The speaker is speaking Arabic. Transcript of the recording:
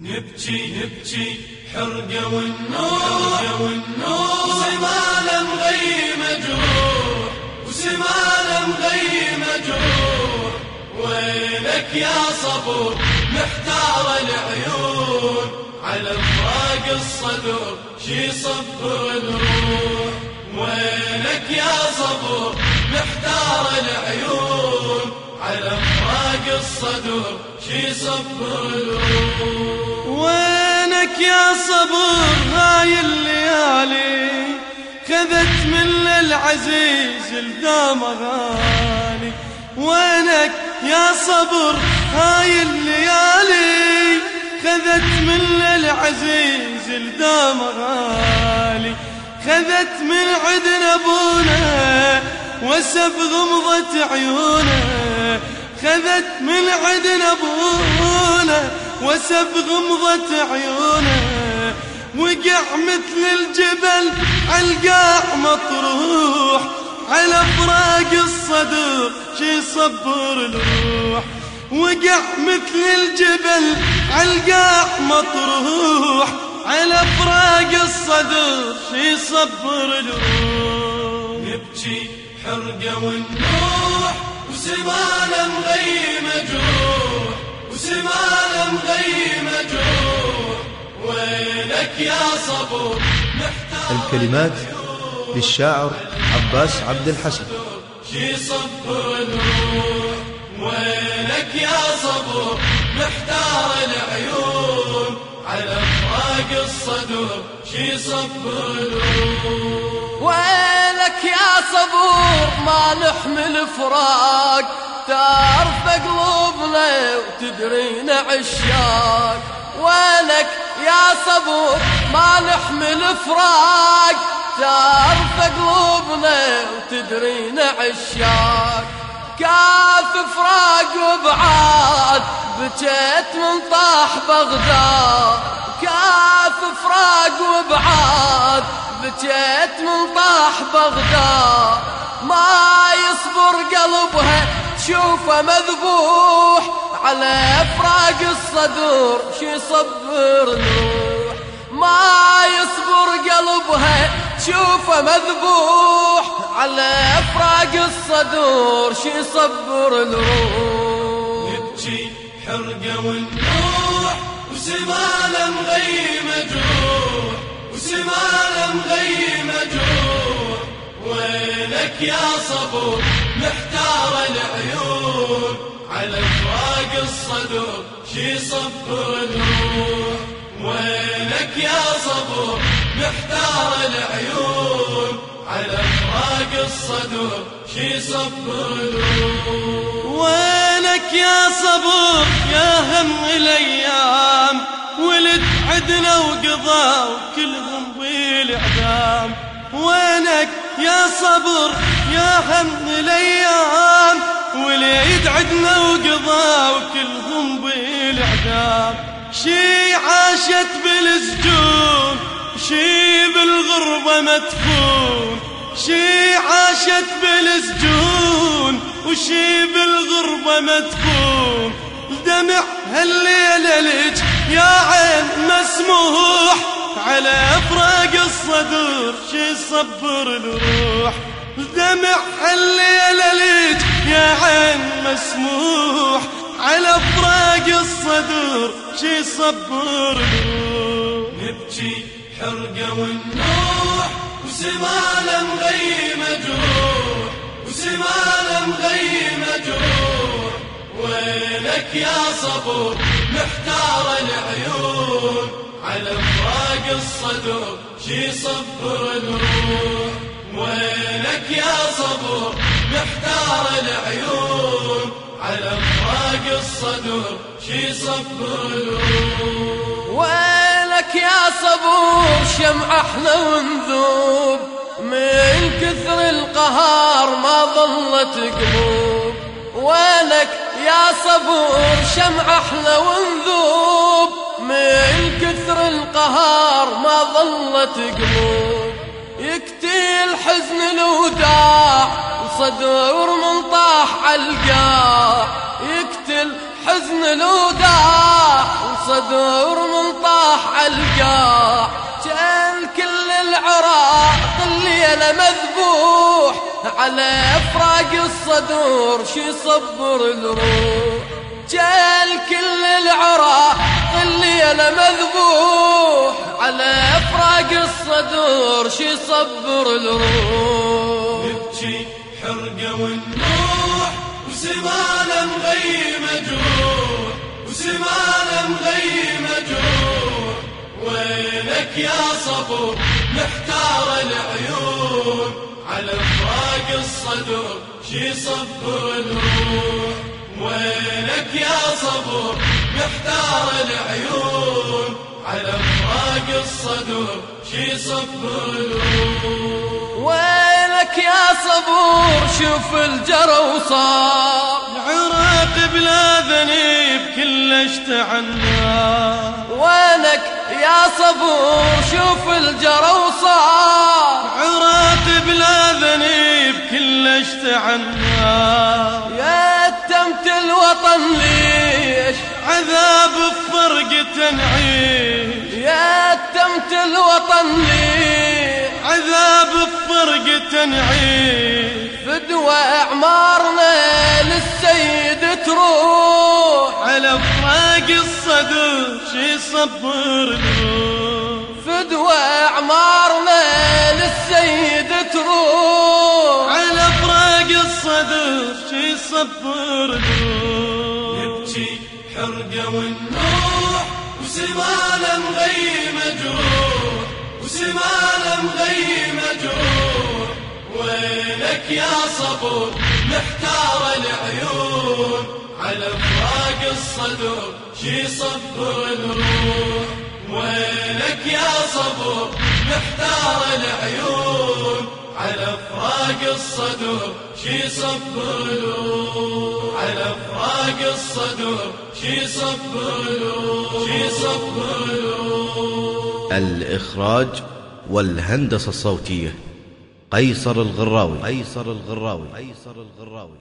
نبكي نبكي حرقة والنور والنور. وسمالة مغيمة جروح وسمالة مغيمة جروح وينك يا صبور محتار العيون. على فراق الصدور شي صبر الروح. وينك يا صبور محتار العيون. شي صبر وينك يا صبر هاي الليالي خذت من العزيز الدام غالي. وينك يا صبر هاي الليالي خذت من العزيز الدام غالي. خذت من عدنا أبونا وسب غمضة عيونه. خذت من عدنا أبونا وسب غمضة عيونه. وقع مثل الجبل عالقاع مطروح. على فراق الصدر شي صبر الروح. وقع مثل الجبل عالقاع مطروح. على فراق الصدر شي صبر الروح. نبكي حرقة والنوح. وسمالة مغيمة جروح وسمالة مغيمة جروح وينك يا صبور محتاج الكلمات للشاعر عباس عبد الحسن. شي صبر الروح وينك يا صبور محتار العيون على فراق الصدور شي صبر الروح وينك يا صبور ما نحمل فراق تعرف قلوبنا وتدرينا عشاق وينك يا صبور ما نحمل فراق تعرف قلوبنا وتدرينا عشاق كاف فراق وبعاد بكيت من طاح بغداد. كاف فراق وبعاد بكيت من طاح بغداد ما يصبر قلبها تشوفه مذبوح. على فراق الصدور شي صبر نروح ما يصبر قلبها تشوفه مذبوح. على فراق الصدور شي صبر نروح نبكي حرقة والنوح وسمالة مغيمة جروح وينك يا صبور محتار العيون. على فراق الصدور شي صبر الروح وينك يا صبور محتار العيون. على فراق الصدور شي صبر الروح وينك يا صبور يا هم الأيام. ولد عدنا وقضى وكلهم بالإعدام. وينك يا صبر يا هم الأيام ولد عدنا وقضى وكلهم بالإعدام. شي عاشت بالسجون شي بالغربة مدفون شي عاشت بالسجون وشي بالغربة مدفون دمع هالليلة لج يا عين مسموح على فراق الصدر شي صبر الروح. دمع هالليلة لج يا عين مسموح. على فراق الصدر شي صبر الروح. نبكي حرقة والنوح وسمالة مغيمة جروح وسمالة مغيمة جروح وينك يا صبور محتار العيون. على فراق الصدور شي صبر الروح وينك يا صبور محتار العيون. على فراق الصدور شي صبر الروح وينك يا صبور؟ شمع إحنا ونذوب من كثر القهار ما ظلت قلوب. وينك يا صبور؟ شمع إحنا ونذوب من كثر القهار ما ظلت قلوب. يكتي الحزن الوداع وصدور من طاح عالقاع يكتل حزن الوداع وصدور عالقاع كان كل العراق الليلة مذبوح. على إفراق الصدور شي صبر الروح. كان كل العراق الليلة مذبوح على أفراق الصدور شي صبر الروح. نبكي حرقة والنوح وسمانة مغي مجروح وسمانة مغي مجروح. وينك يا صبور محتار العيون على فراق الصدور شي صبر الروح. وينك يا صبور محتار العيون على فراق الصدور شي صبر وينك يا صبور شوف الجرى وصار. العراق بلا ذنيب كله اشتعلنا وينك يا صبور شوف الجرى وصار. عراق بلا ذنيب يا تمت ليش عذاب بفرقة نعيش يا تمت الوطن ليش عذاب بفرقة نعيش فدوى أعمارنا للسيد تروح. على فراق الصدر شي صبر فدوى أعمارنا للسيد تروح. على فراق الصدر شي صبر حرقة والنوح وسمانة مغي مجروح وسمانة مغي مجروح. وينك يا صبور محتار العيون. على فراق الصدور شي صبر الروح. وينك يا صبور محتار العيون. على فراق الصدور شي صبر الروح على فراق الصدور شي صبر الروح شي صبر الروح الإخراج والهندسة الصوتية قيصر الغراوي. قيصر الغراوي. قيصر الغراوي.